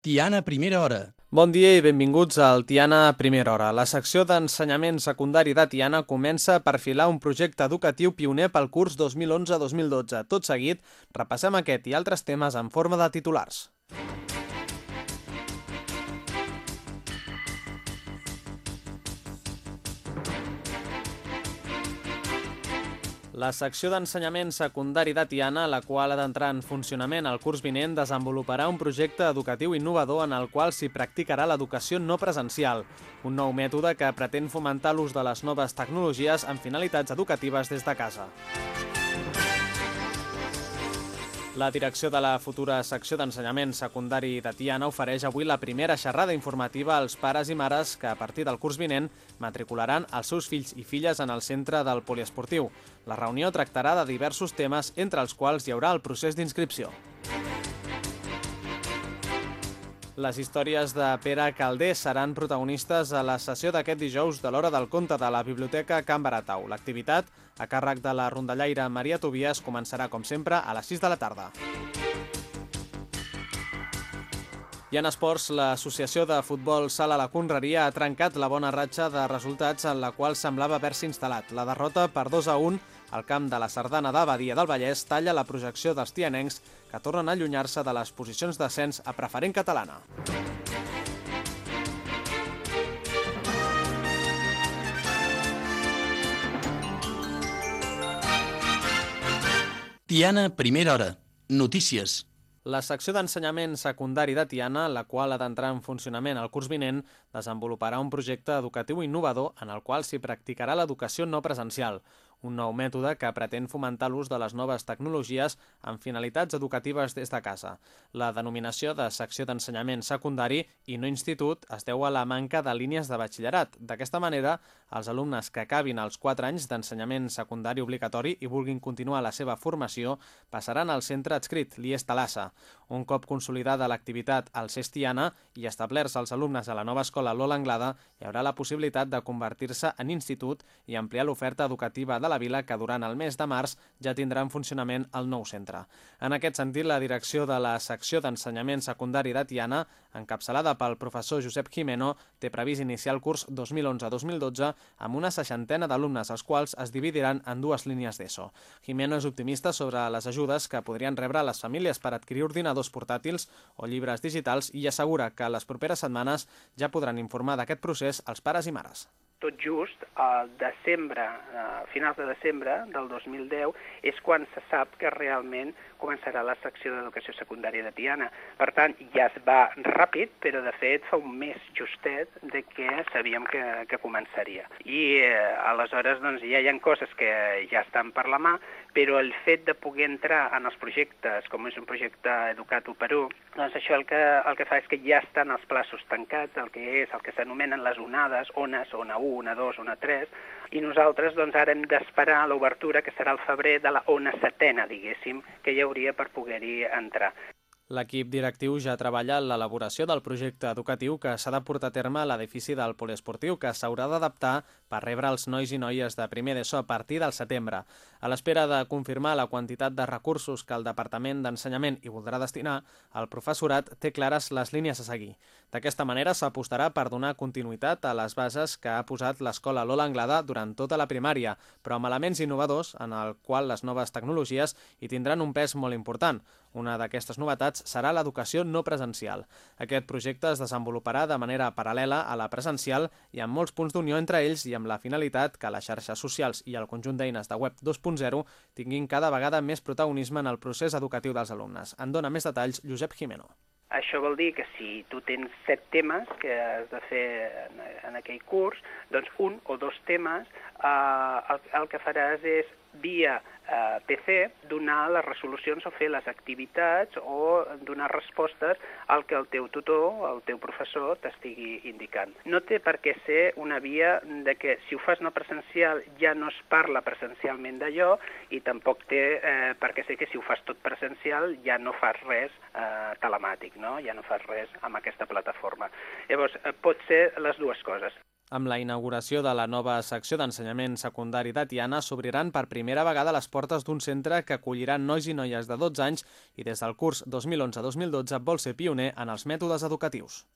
Tiana Primera Hora. Bon dia i benvinguts al Tiana Primera Hora. La secció d'ensenyament secundari de Tiana comença a perfilar un projecte educatiu pioner pel curs 2011-2012. Tot seguit, repassem aquest i altres temes en forma de titulars. La secció d'ensenyament secundari de Tiana, la qual ha d'entrar en funcionament el curs vinent, desenvoluparà un projecte educatiu innovador en el qual s'hi practicarà l'educació no presencial, un nou mètode que pretén fomentar l'ús de les noves tecnologies amb finalitats educatives des de casa. La direcció de la futura secció d'ensenyament secundari de Tiana ofereix avui la primera xerrada informativa als pares i mares que a partir del curs vinent matricularan els seus fills i filles en el centre del poliesportiu. La reunió tractarà de diversos temes, entre els quals hi haurà el procés d'inscripció. Les històries de Pere Calder seran protagonistes a la sessió d'aquest dijous de l'Hora del Conte de la Biblioteca Can Baratau. L'activitat, a càrrec de la rondallaire Maria Tobias, començarà, com sempre, a les 6 de la tarda. I en esports, l'Associació de Futbol Sala La Conreria ha trencat la bona ratxa de resultats en la qual semblava haver-se instal·lat. La derrota per 2 a 1 al camp de la Sardana d'Abadia del Vallès talla la projecció dels tianencs que tornen a allunyar-se de les posicions d'ascens a preferent catalana. Tiana Primera Hora. Notícies. La secció d'ensenyament secundari de Tiana, la qual ha d'entrar en funcionament el curs vinent, desenvoluparà un projecte educatiu innovador en el qual s'hi practicarà l'educació no presencial, un nou mètode que pretén fomentar l'ús de les noves tecnologies amb finalitats educatives des de casa. La denominació de secció d'ensenyament secundari i no institut es deu a la manca de línies de batxillerat. D'aquesta manera, els alumnes que acabin els 4 anys d'ensenyament secundari obligatori i vulguin continuar la seva formació passaran al centre adscrit, l'IES Talassa. Un cop consolidada l'activitat al Cestiana i establerts els alumnes a la nova escola Lola Anglada, hi haurà la possibilitat de convertir-se en institut i ampliar l'oferta educativa de de la vila que durant el mes de març ja tindrà en funcionament el nou centre. En aquest sentit, la direcció de la secció d'ensenyament secundari de Tiana, encapçalada pel professor Josep Jimeno, té previst iniciar el curs 2011-2012 amb una seixantena d'alumnes, els quals es dividiran en dues línies d'ESO. Jimeno és optimista sobre les ajudes que podrien rebre les famílies per adquirir ordinadors portàtils o llibres digitals i assegura que les properes setmanes ja podran informar d'aquest procés als pares i mares tot just al desembre, a finals de desembre del 2010, és quan se sap que realment començarà la secció d'educació secundària de Tiana. Per tant, ja es va ràpid, però de fet fa un mes justet de que sabíem que, que començaria. I eh, aleshores doncs, ja hi ha coses que ja estan per la mà, però el fet de poder entrar en els projectes, com és un projecte Educat 1 per 1, doncs això el que, el que fa és que ja estan els plaços tancats, el que és el que s'anomenen les onades, ones, ona 1, ona 2, ona 3, i nosaltres doncs, ara hem d'esperar l'obertura, que serà el febrer de la ona setena, diguéssim, que hi hauria per poder-hi entrar. L'equip directiu ja treballa en l'elaboració del projecte educatiu que s'ha de portar a terme a l'edifici del poliesportiu, que s'haurà d'adaptar per rebre els nois i noies de primer d'ESO a partir del setembre. A l'espera de confirmar la quantitat de recursos que el Departament d'Ensenyament hi voldrà destinar, el professorat té clares les línies a seguir. D'aquesta manera s'apostarà per donar continuïtat a les bases que ha posat l'escola Lola Anglada durant tota la primària, però amb elements innovadors en el qual les noves tecnologies hi tindran un pes molt important. Una d'aquestes novetats serà l'educació no presencial. Aquest projecte es desenvoluparà de manera paral·lela a la presencial i amb molts punts d'unió entre ells i amb la finalitat que les xarxes socials i el conjunt d'eines de web 2.0 tinguin cada vegada més protagonisme en el procés educatiu dels alumnes. En dona més detalls Josep Jimeno. Això vol dir que si tu tens set temes que has de fer en, en aquell curs, doncs un o dos temes eh, el, el que faràs és via eh, PC donar les resolucions o fer les activitats o donar respostes al que el teu tutor, el teu professor t'estigui indicant. No té per què ser una via de que si ho fas no presencial ja no es parla presencialment d'allò i tampoc té eh, per què ser que si ho fas tot presencial ja no fas res eh, telemàtic, no? ja no fas res amb aquesta plataforma. Llavors, eh, pot ser les dues coses. Amb la inauguració de la nova secció d'ensenyament secundari de Tiana s'obriran per primera vegada les portes d'un centre que acollirà nois i noies de 12 anys i des del curs 2011-2012 vol ser pioner en els mètodes educatius.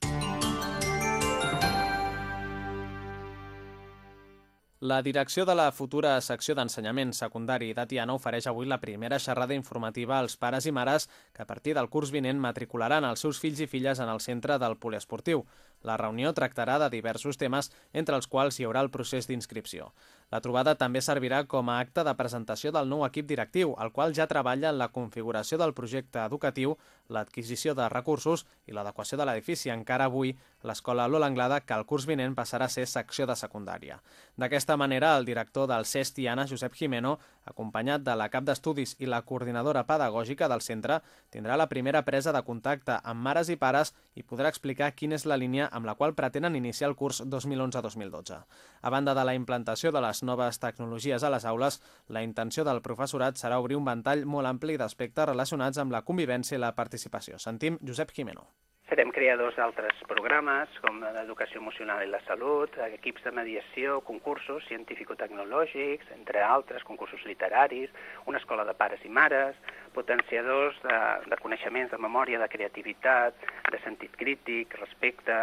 La direcció de la futura secció d'ensenyament secundari de Tiana ofereix avui la primera xerrada informativa als pares i mares que a partir del curs vinent matricularan els seus fills i filles en el centre del poliesportiu. La reunió tractarà de diversos temes, entre els quals hi haurà el procés d'inscripció. La trobada també servirà com a acte de presentació del nou equip directiu, el qual ja treballa en la configuració del projecte educatiu, l'adquisició de recursos i l'adequació de l'edifici. Encara avui, l'escola Lola Anglada, que el curs vinent passarà a ser secció de secundària. D'aquesta manera, el director del CES Tiana, Josep Jimeno, acompanyat de la cap d'estudis i la coordinadora pedagògica del centre, tindrà la primera presa de contacte amb mares i pares i podrà explicar quina és la línia amb la qual pretenen iniciar el curs 2011-2012. A banda de la implantació de les noves tecnologies a les aules, la intenció del professorat serà obrir un ventall molt ampli d'aspectes relacionats amb la convivència i la participació. Sentim Josep Jimeno. Serem creadors d'altres programes, com l'educació emocional i la salut, equips de mediació, concursos científico-tecnològics, entre altres, concursos literaris, una escola de pares i mares, potenciadors de, de coneixements, de memòria, de creativitat, de sentit crític, respecte,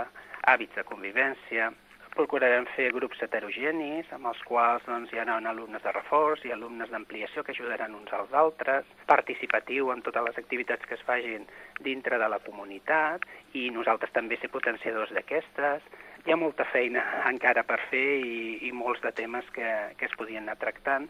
hàbits de convivència, procurarem fer grups heterogenis amb els quals doncs, hi ha alumnes de reforç i alumnes d'ampliació que ajudaran uns als altres, participatiu en totes les activitats que es fagin dintre de la comunitat i nosaltres també ser potenciadors d'aquestes. Hi ha molta feina encara per fer i, i molts de temes que, que es podien anar tractant.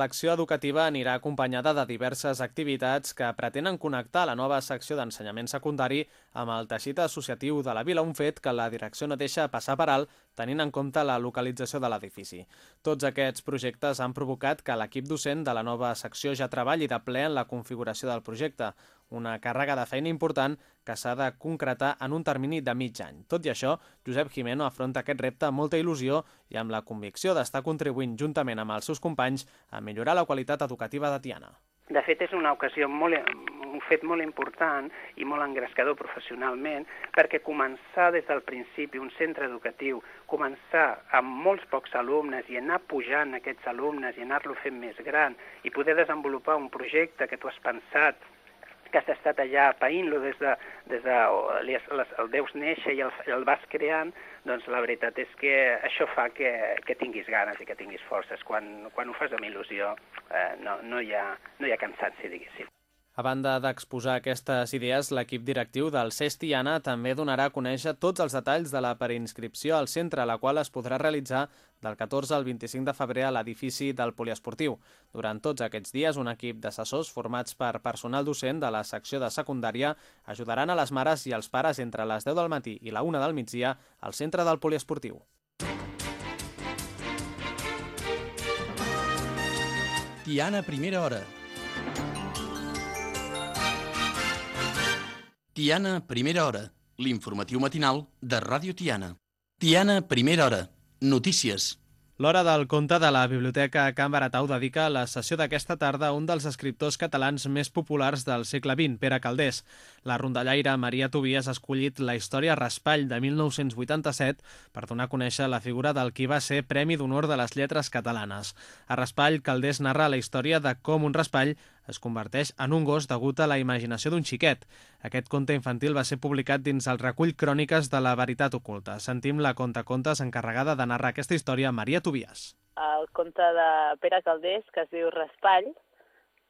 L'acció educativa anirà acompanyada de diverses activitats que pretenen connectar la nova secció d'ensenyament secundari amb el teixit associatiu de la vila, un fet que la direcció no deixa passar per alt tenint en compte la localització de l'edifici. Tots aquests projectes han provocat que l'equip docent de la nova secció ja treballi de ple en la configuració del projecte, una càrrega de feina important que s'ha de concretar en un termini de mig any. Tot i això, Josep Jimeno afronta aquest repte amb molta il·lusió i amb la convicció d'estar contribuint juntament amb els seus companys a millorar la qualitat educativa de Tiana. De fet, és una ocasió molt, un fet molt important i molt engrescador professionalment perquè començar des del principi un centre educatiu, començar amb molts pocs alumnes i anar pujant aquests alumnes i anar-lo fent més gran i poder desenvolupar un projecte que tu has pensat que has estat allà païnt-lo des de, des de li, les, el deus néixer i el, el vas creant, doncs la veritat és que això fa que, que tinguis ganes i que tinguis forces. Quan, quan ho fas amb il·lusió eh, no, no, hi ha, no hi ha cansanci, diguéssim. A banda d'exposar aquestes idees, l'equip directiu del CES Tiana també donarà a conèixer tots els detalls de la preinscripció al centre, la qual es podrà realitzar del 14 al 25 de febrer a l'edifici del poliesportiu. Durant tots aquests dies, un equip d'assessors formats per personal docent de la secció de secundària ajudaran a les mares i els pares entre les 10 del matí i la 1 del migdia al centre del poliesportiu. Tiana, primera hora. Tiana, primera hora. L'informatiu matinal de Ràdio Tiana. Tiana, primera hora. Notícies. L'Hora del conte de la Biblioteca Can Baratau dedica la sessió d'aquesta tarda a un dels escriptors catalans més populars del segle XX, Pere Caldés. La rondallaire Maria Tobias ha escollit la història Raspall de 1987 per donar a conèixer la figura del qui va ser Premi d'Honor de les Lletres Catalanes. A Raspall, Caldés narra la història de com un raspall es converteix en un gos degut a la imaginació d'un xiquet. Aquest conte infantil va ser publicat dins el recull Cròniques de la Veritat Oculta. Sentim la contacontes encarregada de narrar aquesta història, Maria Tobias. El conte de Pere Caldés, que es diu Raspall,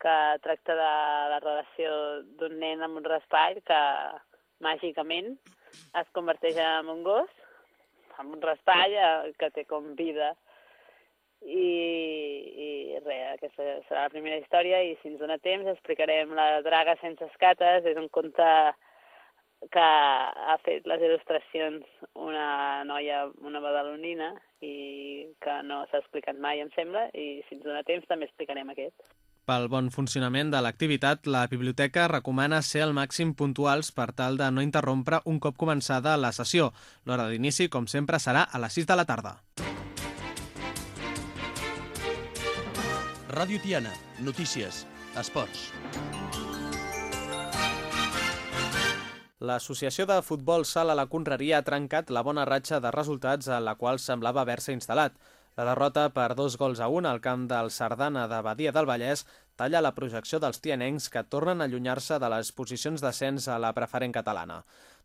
que tracta de la relació d'un nen amb un raspall que màgicament es converteix en un gos, amb un raspall eh, que té com vida i, i res, aquesta serà la primera història i si ens dona temps explicarem la draga sense escates, és un conte que ha fet les il·lustracions una noia, una badalonina i que no s'ha explicat mai, em sembla, i si ens dona temps també explicarem aquest. Pel bon funcionament de l'activitat, la biblioteca recomana ser al màxim puntuals per tal de no interrompre un cop començada la sessió. L'hora d'inici, com sempre, serà a les 6 de la tarda. Ràdio Tiana. Notícies. Esports. L'associació de futbol Sala la Conreria ha trencat la bona ratxa de resultats a la qual semblava haver-se instal·lat. La derrota per dos gols a un al camp del Sardana de Badia del Vallès talla la projecció dels tianencs que tornen a allunyar-se de les posicions d'ascens a la preferent catalana.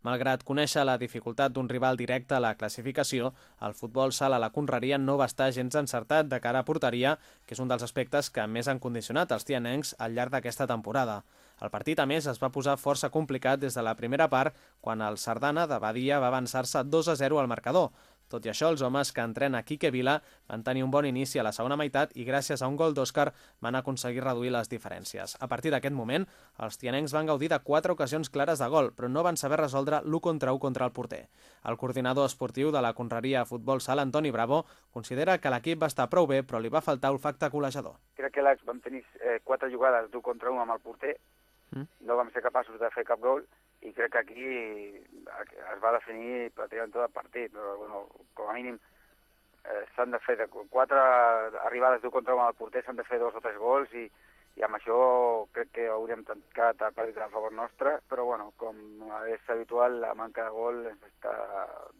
Malgrat conèixer la dificultat d'un rival directe a la classificació, el futbol sala a la Conreria no va estar gens encertat de cara a porteria, que és un dels aspectes que més han condicionat els tianencs al llarg d'aquesta temporada. El partit, a més, es va posar força complicat des de la primera part, quan el Sardana de Badia va avançar-se 2 a 0 al marcador. Tot i això, els homes que entrena Quique Vila van tenir un bon inici a la segona meitat i gràcies a un gol d'Òscar van aconseguir reduir les diferències. A partir d'aquest moment, els tianencs van gaudir de quatre ocasions clares de gol, però no van saber resoldre l'1 contra 1 contra el porter. El coordinador esportiu de la Conreria Futbol Sala, Antoni Bravo, considera que l'equip va estar prou bé, però li va faltar olfacte col·lejador. Crec que vam tenir eh, quatre jugades d'1 contra 1 amb el porter, mm. no vam ser capaços de fer cap gol, i crec que aquí es va definir pràcticament tot el partit, però bueno, com a mínim eh, s'han de fer de quatre arribades d'un contra un al porter, s'han de fer dos o tres gols i, i amb això crec que hauríem tancat el partit a favor nostre, però bueno, com és habitual, la manca de gol ens està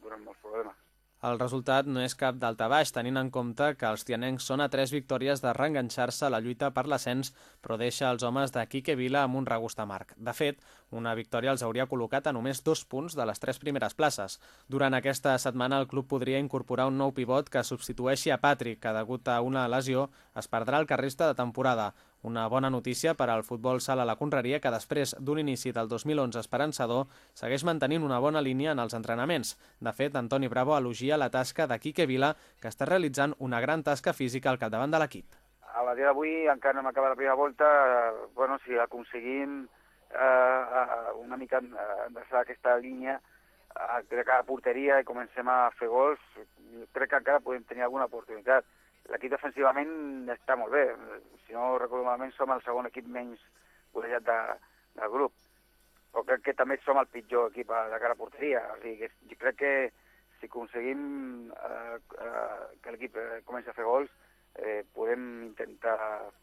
donant molts problemes. El resultat no és cap d'alta baix, tenint en compte que els tianencs són a tres victòries de reenganxar-se a la lluita per l'ascens, però deixa els homes de Quique Vila amb un regust amarg. De fet, una victòria els hauria col·locat a només dos punts de les tres primeres places. Durant aquesta setmana el club podria incorporar un nou pivot que substitueixi a Patrick, que degut a una lesió es perdrà el que resta de temporada. Una bona notícia per al futbol sala la Conreria que després d'un inici del 2011 esperançador segueix mantenint una bona línia en els entrenaments. De fet, Antoni Bravo elogia la tasca de Quique Vila, que està realitzant una gran tasca física al capdavant de l'equip. A la dia d'avui encara no hem acabat la primera volta. Eh, bueno, si aconseguim eh, eh una mica eh, endreçar aquesta línia, eh, a la porteria i comencem a fer gols, crec que encara podem tenir alguna oportunitat l'equip defensivament està molt bé. Si no recordo malament, som el segon equip menys golejat de, del grup. Però crec que també som el pitjor equip de cara a porteria. O sigui, jo crec que si aconseguim eh, eh, que l'equip eh, comenci a fer gols, eh, podem intentar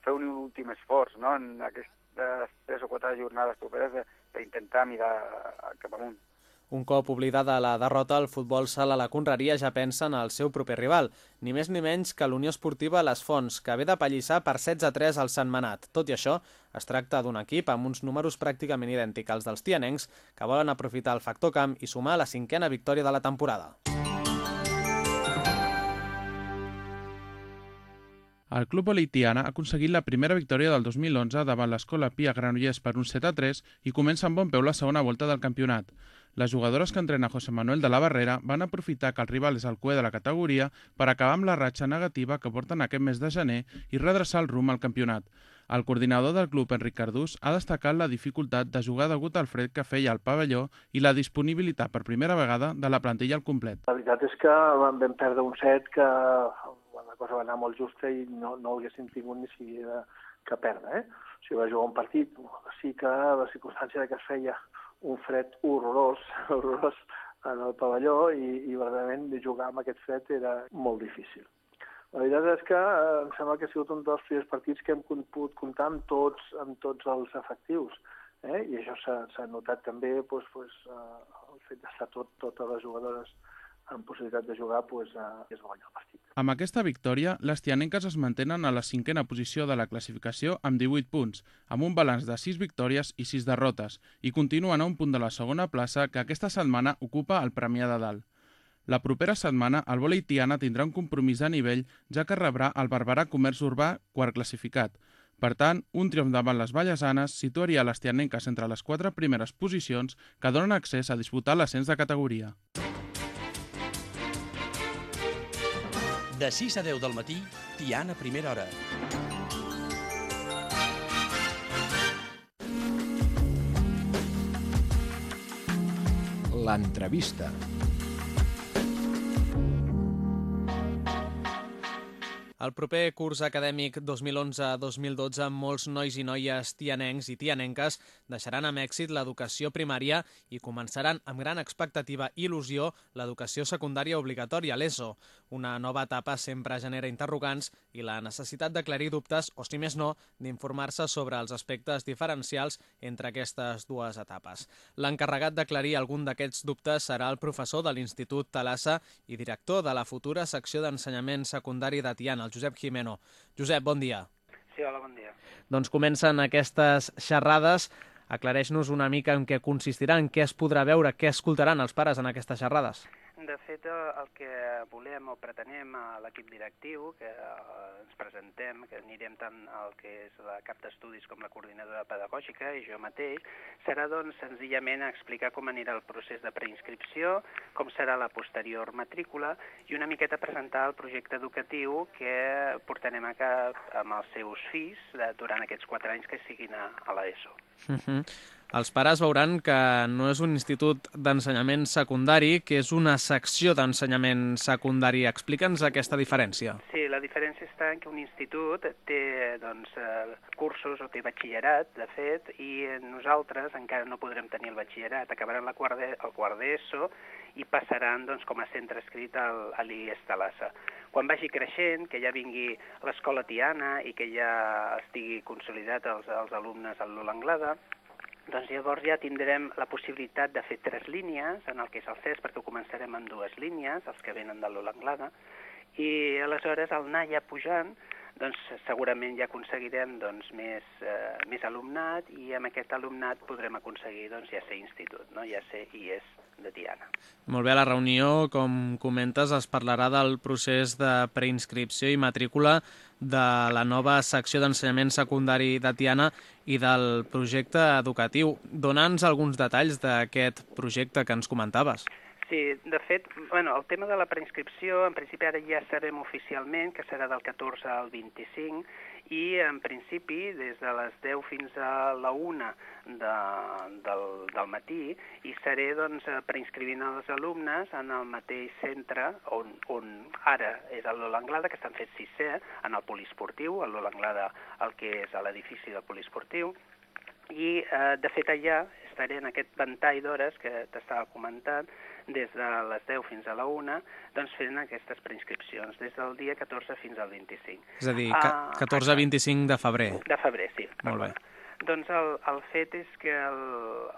fer un últim esforç no? en aquestes tres o quatre jornades properes per intentar mirar cap amunt. Un cop oblidada la derrota, el futbol sala la Conreria ja pensa en el seu proper rival, ni més ni menys que l'Unió Esportiva Les Fonts, que ve de pallissar per 16 a 3 al Sant Manat. Tot i això, es tracta d'un equip amb uns números pràcticament idèntics als dels tianencs, que volen aprofitar el factor camp i sumar la cinquena victòria de la temporada. El club Olitiana ha aconseguit la primera victòria del 2011 davant l'escola Pia Granollers per un 7 a 3 i comença amb bon peu la segona volta del campionat. Les jugadores que entrena José Manuel de la Barrera van aprofitar que el rival és el cué de la categoria per acabar amb la ratxa negativa que porten aquest mes de gener i redreçar el rumb al campionat. El coordinador del club, Enric Cardús, ha destacat la dificultat de jugar degut al fred que feia al pavelló i la disponibilitat per primera vegada de la plantilla al complet. La veritat és que vam perdre un set que la cosa va anar molt justa i no, no haguéssim tingut ni siquiera que perdre. Eh? O sigui, va jugar un partit, sí que la circumstància que es feia un fred horrorós, horrorós en el pavelló i, i verdaderament jugar amb aquest fred era molt difícil. La veritat és que eh, em sembla que ha sigut un dels primers partits que hem pogut comptar amb tots, amb tots els efectius. Eh? I això s'ha notat també doncs, doncs, eh, el fet d'estar tot, totes les jugadores amb possibilitat de jugar pues, eh, és guanyar el partit. Amb aquesta victòria, les tianenques es mantenen a la cinquena posició de la classificació amb 18 punts, amb un balanç de 6 victòries i 6 derrotes, i continuen a un punt de la segona plaça que aquesta setmana ocupa el Premià de Dalt. La propera setmana, el vòlei Tiana tindrà un compromís de nivell, ja que rebrà el Barberà Comerç Urbà, quart classificat. Per tant, un triomf davant les Vallesanes situaria les tianenques entre les quatre primeres posicions que donen accés a disputar l'ascens de categoria. De 6 a 10 del matí, Tiana Primera Hora. A El proper curs acadèmic 2011-2012, molts nois i noies tianencs i tianenques deixaran amb èxit l'educació primària i començaran amb gran expectativa i il·lusió l'educació secundària obligatòria, l'ESO. Una nova etapa sempre genera interrogants i la necessitat d'aclarir dubtes, o si més no, d'informar-se sobre els aspectes diferencials entre aquestes dues etapes. L'encarregat d'aclarir algun d'aquests dubtes serà el professor de l'Institut Talassa i director de la futura secció d'ensenyament secundari de Tiana, el Josep Jimeno. Josep, bon dia. Sí, hola, bon dia. Doncs comencen aquestes xerrades. Aclareix-nos una mica en què consistiran, què es podrà veure, què escoltaran els pares en aquestes xerrades. De fet, el que volem o pretenem a l'equip directiu, que eh, ens presentem, que anirem tant al que és la cap d'estudis com la coordinadora pedagògica i jo mateix, serà doncs senzillament explicar com anirà el procés de preinscripció, com serà la posterior matrícula i una miqueta presentar el projecte educatiu que portarem a cap amb els seus fills durant aquests quatre anys que siguin a, a l'ESO. Uh -huh. Els pares veuran que no és un institut d'ensenyament secundari, que és una secció d'ensenyament secundari. Explica'ns aquesta diferència. Sí, la diferència està en que un institut té doncs, eh, cursos o té batxillerat, de fet, i nosaltres encara no podrem tenir el batxillerat. Acabaran la quart el quart d'ESO i passaran doncs, com a centre escrit a l'IES Talassa quan vagi creixent, que ja vingui l'escola Tiana i que ja estigui consolidat els, els alumnes a l'Ola Anglada, doncs llavors ja tindrem la possibilitat de fer tres línies, en el que és el CES, perquè ho començarem amb dues línies, els que venen de l'Ola Anglada, i aleshores al anar ja pujant, doncs segurament ja aconseguirem doncs, més, eh, més alumnat i amb aquest alumnat podrem aconseguir doncs, ja ser institut, no? ja ser IES de Tiana. Molt bé, a la reunió, com comentes, es parlarà del procés de preinscripció i matrícula de la nova secció d'ensenyament secundari de Tiana i del projecte educatiu. Dona'ns alguns detalls d'aquest projecte que ens comentaves. Sí, de fet, bueno, el tema de la preinscripció, en principi ara ja sabem oficialment que serà del 14 al 25 i en principi des de les 10 fins a la 1 de, del, del matí i seré doncs, preinscrivint els alumnes en el mateix centre on, on ara és a l'Olanglada, que estan fet sisè, en el poliesportiu, a l'Olanglada el que és a l'edifici del poliesportiu, i eh, de fet allà estaré en aquest ventall d'hores que t'estava comentant, des de les 10 fins a la 1, doncs fent aquestes preinscripcions, des del dia 14 fins al 25. És a dir, ah, 14 a 25 de febrer. De febrer, sí. Molt bé. Doncs el, el fet és que el,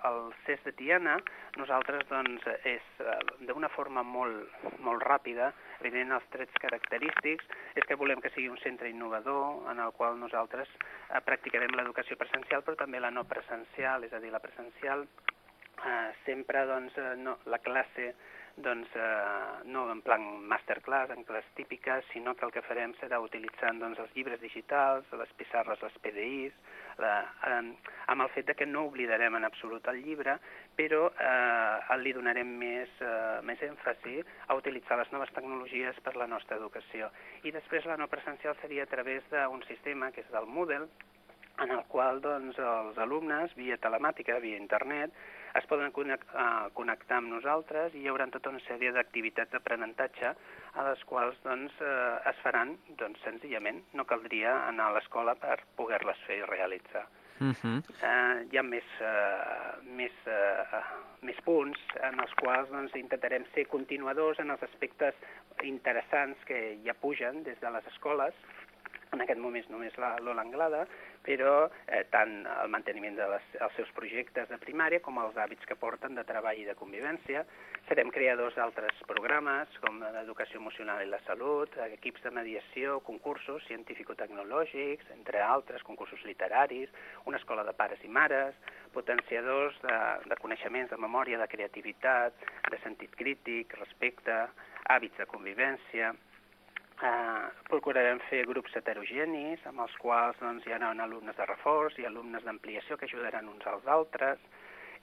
el CES de Tiana, nosaltres doncs és eh, d'una forma molt, molt ràpida, evident els trets característics, és que volem que sigui un centre innovador en el qual nosaltres eh, practicarem l'educació presencial però també la no presencial, és a dir, la presencial eh, sempre doncs, eh, no, la classe doncs, eh, no en plan masterclass, en classe típiques, sinó que el que farem serà utilitzant doncs, els llibres digitals, les pissarres, les PDIs, la, eh, amb el fet de que no oblidarem en absolut el llibre, però eh, li donarem més, eh, més èmfasi a utilitzar les noves tecnologies per la nostra educació. I després la no presencial seria a través d'un sistema que és del Moodle, en el qual doncs, els alumnes, via telemàtica, via internet, es poden connectar amb nosaltres i hi haurà tota una sèrie d'activitats d'aprenentatge a les quals doncs, eh, es faran doncs, senzillament. No caldria anar a l'escola per poder-les fer i realitzar. Uh -huh. eh, hi ha més, eh, més, eh, més punts en els quals doncs, intentarem ser continuadors en els aspectes interessants que ja pugen des de les escoles en aquest moment només l'Ola Anglada, però eh, tant el manteniment dels de seus projectes de primària com els hàbits que porten de treball i de convivència. Serem creadors d'altres programes com l'educació emocional i la salut, equips de mediació, concursos científico-tecnològics, entre altres, concursos literaris, una escola de pares i mares, potenciadors de, de coneixements, de memòria, de creativitat, de sentit crític, respecte, hàbits de convivència, Eh, procurarem fer grups heterogenis amb els quals doncs, hi haurà alumnes de reforç i alumnes d'ampliació que ajudaran uns als altres,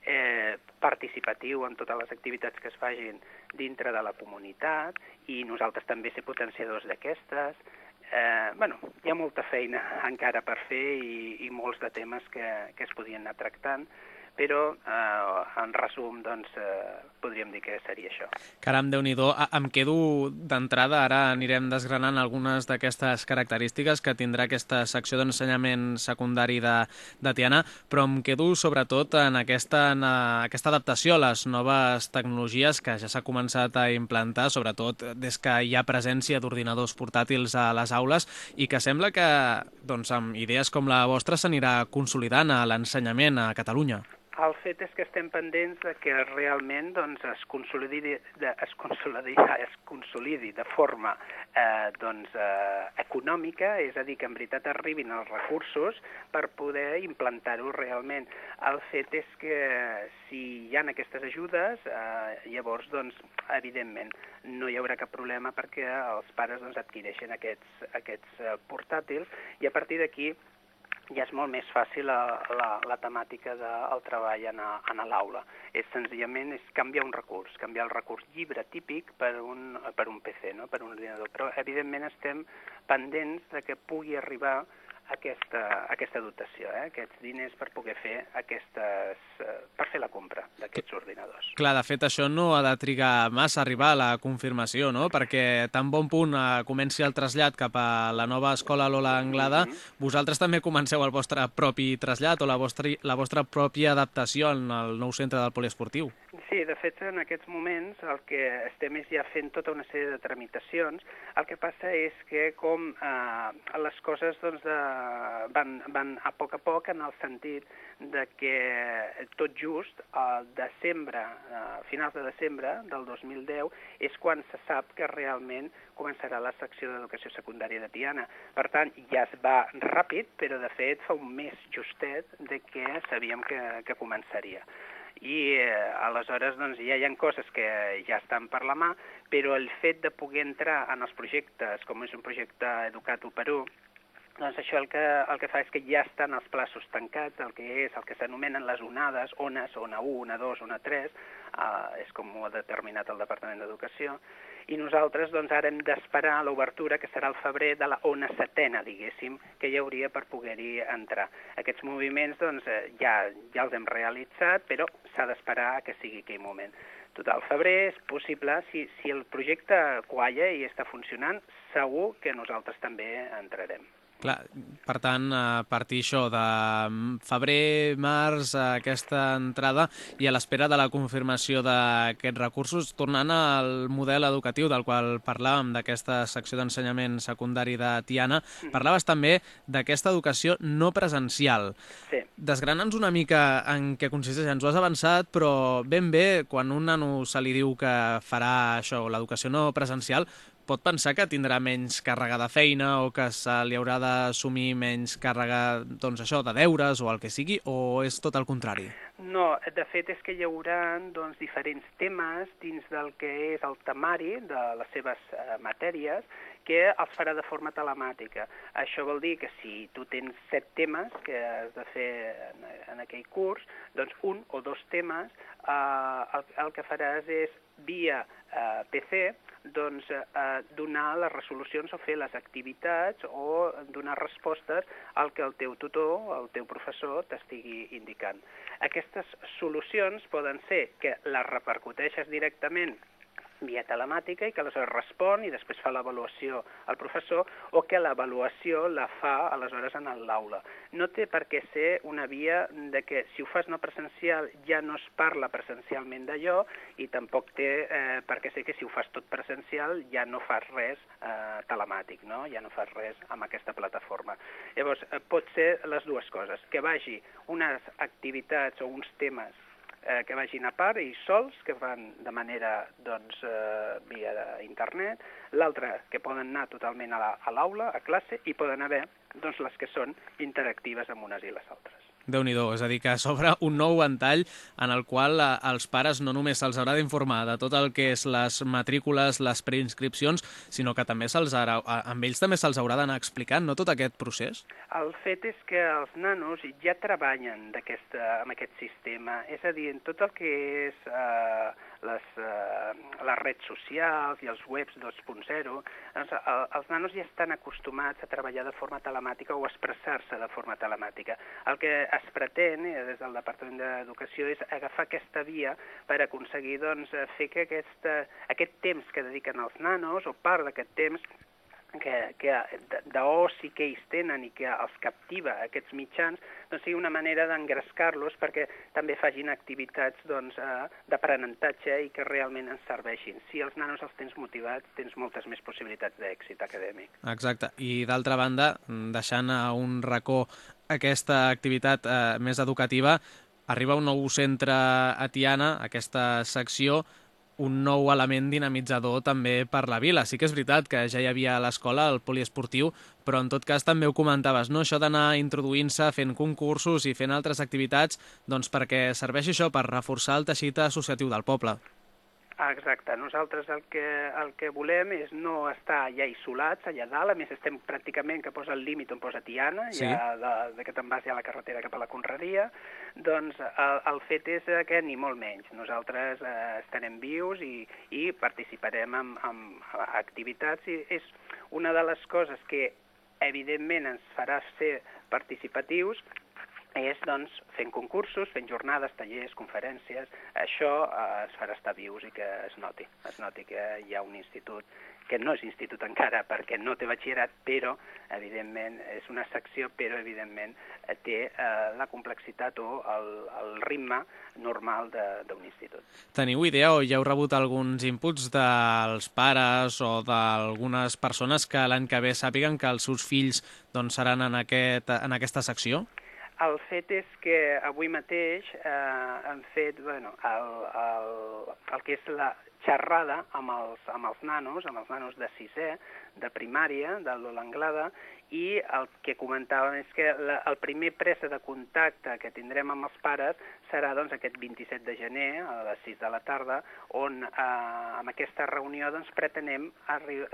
eh, participatiu en totes les activitats que es facin dintre de la comunitat i nosaltres també ser potenciadors d'aquestes. Eh, bueno, hi ha molta feina encara per fer i, i molts de temes que, que es podien anar tractant, però eh, en resum doncs, eh, podríem dir que seria això. Caram, déu nhi Em quedo d'entrada, ara anirem desgranant algunes d'aquestes característiques que tindrà aquesta secció d'ensenyament secundari de, de Tiana, però em quedo sobretot en aquesta, en aquesta adaptació a les noves tecnologies que ja s'ha començat a implantar, sobretot des que hi ha presència d'ordinadors portàtils a les aules i que sembla que doncs, amb idees com la vostra s'anirà consolidant a l'ensenyament a Catalunya. El fet és que estem pendents de que realment doncs, es, consolidi, de, es, consolidi, es consolidi de forma eh, doncs, eh, econòmica, és a dir, que en veritat arribin els recursos per poder implantar-ho realment. El fet és que si hi ha aquestes ajudes, eh, llavors, doncs, evidentment, no hi haurà cap problema perquè els pares doncs, adquireixen aquests, aquests eh, portàtils i a partir d'aquí ja és molt més fàcil la, la, la temàtica del treball en, en l'aula. És senzillament és canviar un recurs, canviar el recurs llibre típic per un, per un PC, no? per un ordinador. Però evidentment estem pendents de que pugui arribar aquesta, aquesta dotació, eh? aquests diners per poder fer aquestes, eh, per fer la compra d'aquests ordinadors. Clar, de fet, això no ha de trigar massa a arribar a la confirmació, no? Perquè tan bon punt eh, comenci el trasllat cap a la nova escola Lola Anglada, mm -hmm. vosaltres també comenceu el vostre propi trasllat o la vostra, la vostra pròpia adaptació en el nou centre del poliesportiu. De fet, en aquests moments el que estem és ja fent tota una sèrie de tramitacions. El que passa és que com eh, les coses doncs, de, van, van a poc a poc en el sentit de que tot just al desembre, a finals de desembre del 2010, és quan se sap que realment començarà la secció d'educació secundària de Tiana. Per tant, ja es va ràpid, però de fet fa un mes justet de que sabíem que, que començaria i eh, aleshores doncs, ja hi ha coses que ja estan per la mà, però el fet de poder entrar en els projectes, com és un projecte Educat Perú, doncs això el que, el que fa és que ja estan els plaços tancats, el que és el que s'anomenen les onades, ones, ona 1, ona 2, ona 3, eh, és com ho ha determinat el Departament d'Educació, i nosaltres doncs, ara hem d'esperar l'obertura, que serà el febrer de la ona setena, diguéssim, que hi hauria per poder-hi entrar. Aquests moviments doncs, eh, ja, ja els hem realitzat, però s'ha d'esperar que sigui aquell moment. Total, febrer és possible, si, si el projecte qualla i està funcionant, segur que nosaltres també entrarem. Clar, per tant, a partir això de febrer, març, aquesta entrada i a l'espera de la confirmació d'aquests recursos, tornant al model educatiu del qual parlàvem, d'aquesta secció d'ensenyament secundari de Tiana, mm. parlaves també d'aquesta educació no presencial. Sí. Desgrana'ns una mica en què consisteix. Ens ho has avançat, però ben bé, quan un nano se li diu que farà això, l'educació no presencial, pot pensar que tindrà menys càrrega de feina o que se li haurà d'assumir menys càrrega, doncs això, de deures o el que sigui, o és tot el contrari? No, de fet és que hi haurà doncs, diferents temes dins del que és el temari de les seves eh, matèries que els farà de forma telemàtica. Això vol dir que si tu tens set temes que has de fer en, en aquell curs, doncs un o dos temes eh, el, el que faràs és via eh, PC doncs, eh, donar les resolucions o fer les activitats o donar respostes al que el teu tutor, el teu professor, t'estigui indicant. Aquestes solucions poden ser que les repercuteixes directament via telemàtica i que aleshores respon i després fa l'avaluació al professor o que l'avaluació la fa aleshores en l'aula. No té per què ser una via de que si ho fas no presencial ja no es parla presencialment d'allò i tampoc té eh, per què ser que si ho fas tot presencial ja no fas res eh, telemàtic, no? ja no fas res amb aquesta plataforma. Llavors, eh, pot ser les dues coses, que vagi unes activitats o uns temes eh, que vagin a part i sols, que van de manera doncs, eh, via internet, l'altra que poden anar totalment a l'aula, la, a, a classe, i poden haver doncs, les que són interactives amb unes i les altres déu nhi és a dir, que s'obre un nou ventall en el qual eh, els pares no només se'ls haurà d'informar de tot el que és les matrícules, les preinscripcions, sinó que també se'ls haurà, amb ells també se'ls haurà d'anar explicant no, tot aquest procés? El fet és que els nanos ja treballen amb aquest sistema, és a dir, en tot el que és eh, les, eh, les redes socials i els webs 2.0, doncs, el, els nanos ja estan acostumats a treballar de forma telemàtica o a expressar-se de forma telemàtica. El que es pretén eh, des del Departament d'Educació és agafar aquesta via per aconseguir doncs, fer que aquesta, aquest temps que dediquen els nanos o part d'aquest temps que, que d'oci que ells tenen i que els captiva aquests mitjans, doncs sigui una manera d'engrescar-los perquè també facin activitats doncs, eh, d'aprenentatge i que realment ens serveixin. Si els nanos els tens motivats, tens moltes més possibilitats d'èxit acadèmic. Exacte. I d'altra banda, deixant a un racó aquesta activitat eh, més educativa, arriba un nou centre a Tiana, aquesta secció, un nou element dinamitzador també per la vila. Sí que és veritat que ja hi havia a l'escola el poliesportiu, però en tot cas també ho comentaves, no? això d'anar introduint-se, fent concursos i fent altres activitats, doncs perquè serveix això per reforçar el teixit associatiu del poble. Ah, exacte. Nosaltres el que, el que volem és no estar ja isolats allà dalt, a més estem pràcticament que posa el límit on posa Tiana, sí. ja de, de que te'n vas ja a la carretera cap a la Conreria, doncs el, el fet és que ni molt menys. Nosaltres eh, estarem vius i, i participarem en, en activitats i és una de les coses que evidentment ens farà ser participatius és doncs, fent concursos, fent jornades, tallers, conferències, això eh, es farà estar vius i que es noti, es noti que hi ha un institut que no és institut encara perquè no té batxillerat, però evidentment és una secció, però evidentment té eh, la complexitat o el, el ritme normal d'un institut. Teniu idea o ja heu rebut alguns inputs dels pares o d'algunes persones que l'any que ve sàpiguen que els seus fills doncs, seran en, aquest, en aquesta secció? El fet és que avui mateix eh, hem fet bueno, el, el, el que és la xerrada amb els, amb els nanos, amb els nanos de sisè, de primària, de l'Anglada, i el que comentàvem és que la, el primer pressa de contacte que tindrem amb els pares serà doncs, aquest 27 de gener a les 6 de la tarda, on eh, amb aquesta reunió doncs, pretenem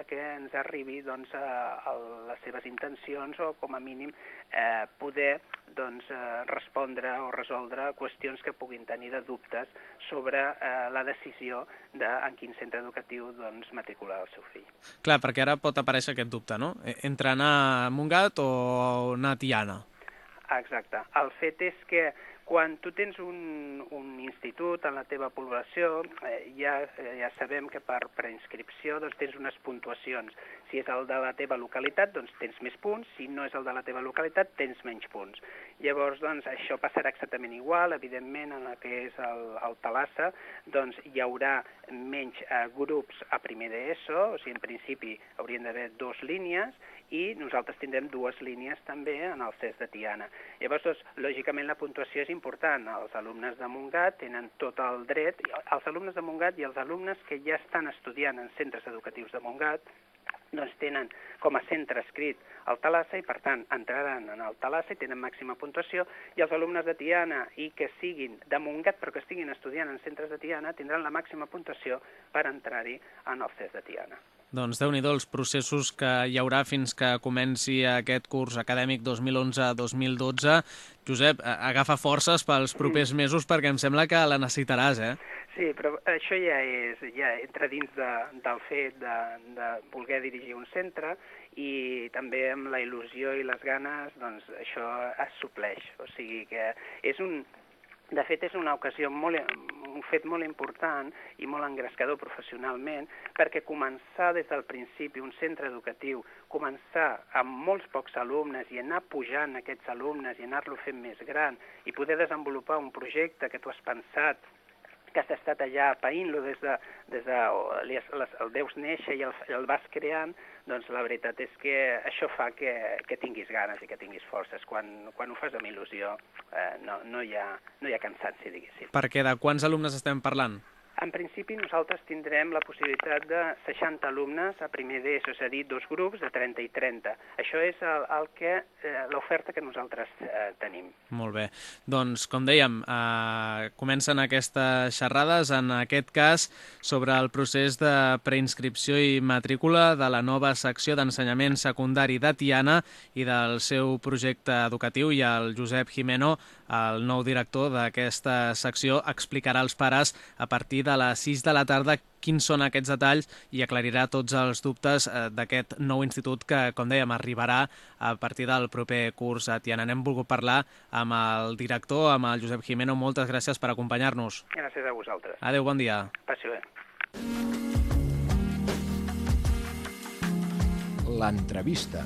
que ens arribi doncs, a, a les seves intencions o com a mínim eh, poder doncs, eh, respondre o resoldre qüestions que puguin tenir de dubtes sobre eh, la decisió de en quin centre educatiu doncs, matricular el seu fill. Clar, perquè ara pot aparèixer aquest dubte, no? E, entre anar a Montgat o anar a Tiana. Exacte. El fet és que quan tu tens un, un institut en la teva població, eh, ja, eh, ja sabem que per preinscripció doncs, tens unes puntuacions. Si és el de la teva localitat, doncs tens més punts, si no és el de la teva localitat, tens menys punts. Llavors, doncs, això passarà exactament igual, evidentment, en el que és el, el Talassa, doncs hi haurà menys eh, grups a primer d'ESO, o sigui, en principi haurien d'haver dues línies, i nosaltres tindrem dues línies també en el CES de Tiana. Llavors, doncs, lògicament, la puntuació és important. Els alumnes de Montgat tenen tot el dret, els alumnes de Montgat i els alumnes que ja estan estudiant en centres educatius de Montgat, doncs tenen com a centre escrit el Talassa i, per tant, entraran en el Talassa i tenen màxima puntuació, i els alumnes de Tiana i que siguin de Montgat però que estiguin estudiant en centres de Tiana tindran la màxima puntuació per entrar-hi en el CES de Tiana. Doncs déu nhi els processos que hi haurà fins que comenci aquest curs acadèmic 2011-2012. Josep, agafa forces pels propers mesos perquè em sembla que la necessitaràs, eh? Sí, però això ja és, ja entra dins de, del fet de, de voler dirigir un centre i també amb la il·lusió i les ganes, doncs això es supleix. O sigui que és un, de fet, és una ocasió molt, un fet molt important i molt engrescador professionalment perquè començar des del principi un centre educatiu, començar amb molts pocs alumnes i anar pujant aquests alumnes i anar-lo fent més gran i poder desenvolupar un projecte que tu has pensat que has estat allà païnt-lo des de, des de el, el veus néixer i el, el vas creant, doncs la veritat és que això fa que, que tinguis ganes i que tinguis forces. Quan, quan ho fas amb il·lusió eh, no, no, hi ha, no hi ha cansatge, diguéssim. Perquè de quants alumnes estem parlant? En principi nosaltres tindrem la possibilitat de 60 alumnes a primer d'ESO, és a dir, dos grups de 30 i 30. Això és el, el que eh, l'oferta que nosaltres eh, tenim. Molt bé. Doncs, com dèiem, eh, comencen aquestes xerrades, en aquest cas, sobre el procés de preinscripció i matrícula de la nova secció d'ensenyament secundari de Tiana i del seu projecte educatiu i el Josep Jimeno, el nou director d'aquesta secció, explicarà als pares a partir de de les 6 de la tarda quins són aquests detalls i aclarirà tots els dubtes eh, d'aquest nou institut que, com dèiem, arribarà a partir del proper curs a Tiana. N'hem volgut parlar amb el director, amb el Josep Jimeno. Moltes gràcies per acompanyar-nos. Gràcies a vosaltres. Adéu, bon dia. Passi bé. L'entrevista.